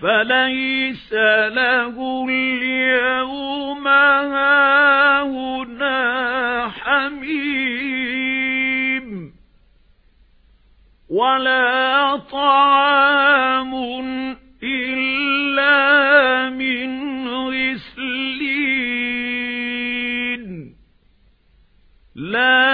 فَلَيْسَ لَهُ الْيَوْمَ هَاهُنَا حَمِيمٌ وَلَا طَعَامٌ إِلَّا مِنْ غِسْلِينٍ. لَا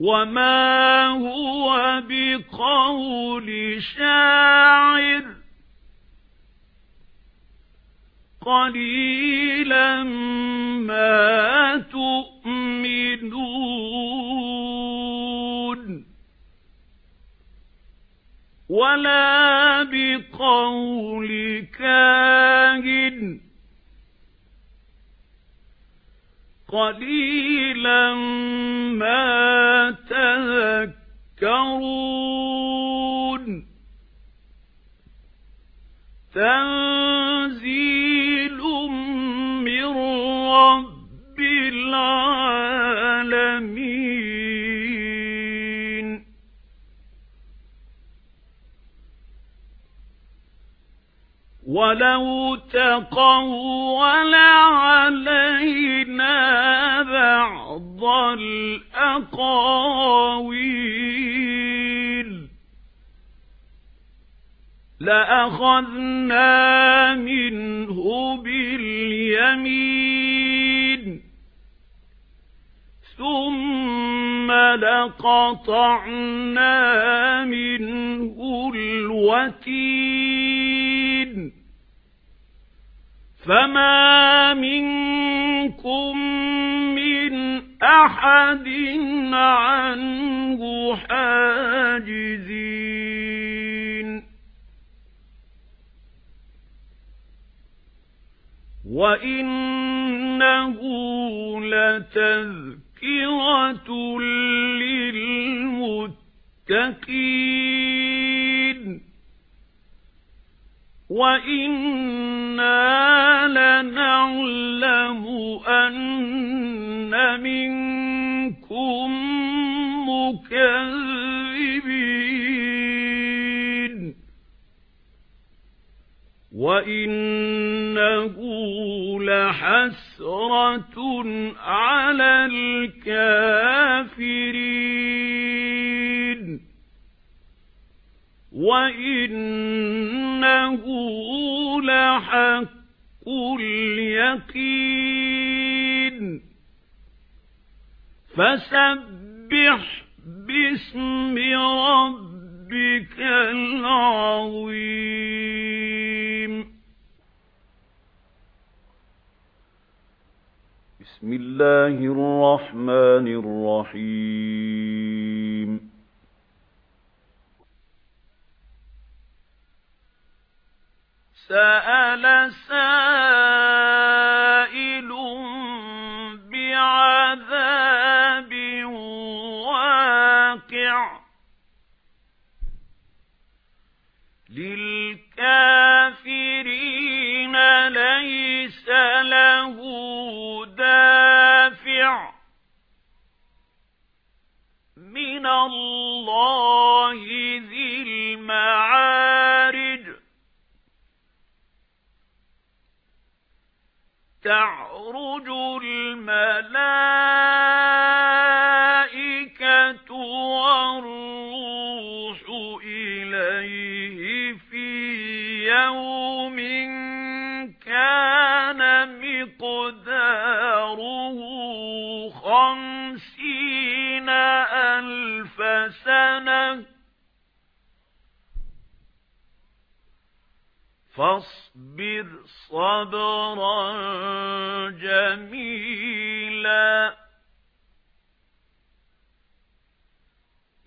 وَمَا هُوَ بِقَوْلِ شَاعِرٍ قَلِيلًا مَا تُؤْمِنُونَ وَلَا بِقَوْلِ كَاهِنٍ قَلِيلًا مَا تَذَكَّرُونَ. تَنزِيلٌ مِّن رَّبِّ الْعَالَمِينَ. وَلَوْ تَقَوَّلَ عَلَيْنَا بَعْضَ الْأَقَاوِيلِ. لَأَخَذْنَا مِنْهُ بِالْيَمِينِ. ثُمَّ لَقَطَعْنَا مِنْهُ الْوَتِينَ. فَمَا مِنكُم مِّنْ أَحَدٍ عَنْهُ حَاجِزِينَ وَإِنَّهُ لَتَذْكِرَةٌ لِلْمُتَّقِينَ وَإِنَّا لَنَعْلَمُ أَنَّ مِنكُم مُّكَذِّبِينَ وَإِنَّهُ لَحَسْرَةٌ عَلَى الْكَافِرِينَ وَإِنَّهُ لَحَقُّ الْيَقِينِ فَسَبِّحْ بِاسْمِ رَبِّكَ الْعَظِيمِ بسم الله الرحمن الرحيم سأل سائل بعذاب واقع للكافرين ليس له دافع من الله تعرج الملائكة والروح إليه في يوم كان مقداره خمسين ألف سنة فاصبر صبرا جميلا.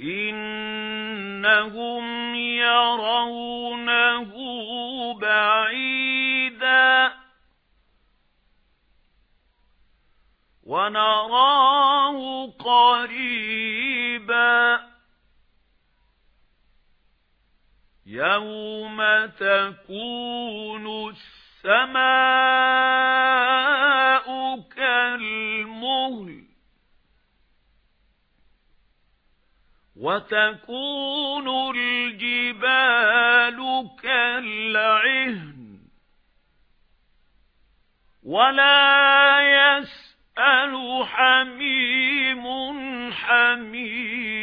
إنهم يرونه بعيدا. ونراه قريبا. يَوْمَ تَكُونُ السَّمَاءُ كَالْمُهْلِ وَتَكُونُ الْجِبَالُ كَالْعِهْنِ وَلَا يَسْأَلُ حَمِيمٌ حَمِيمًا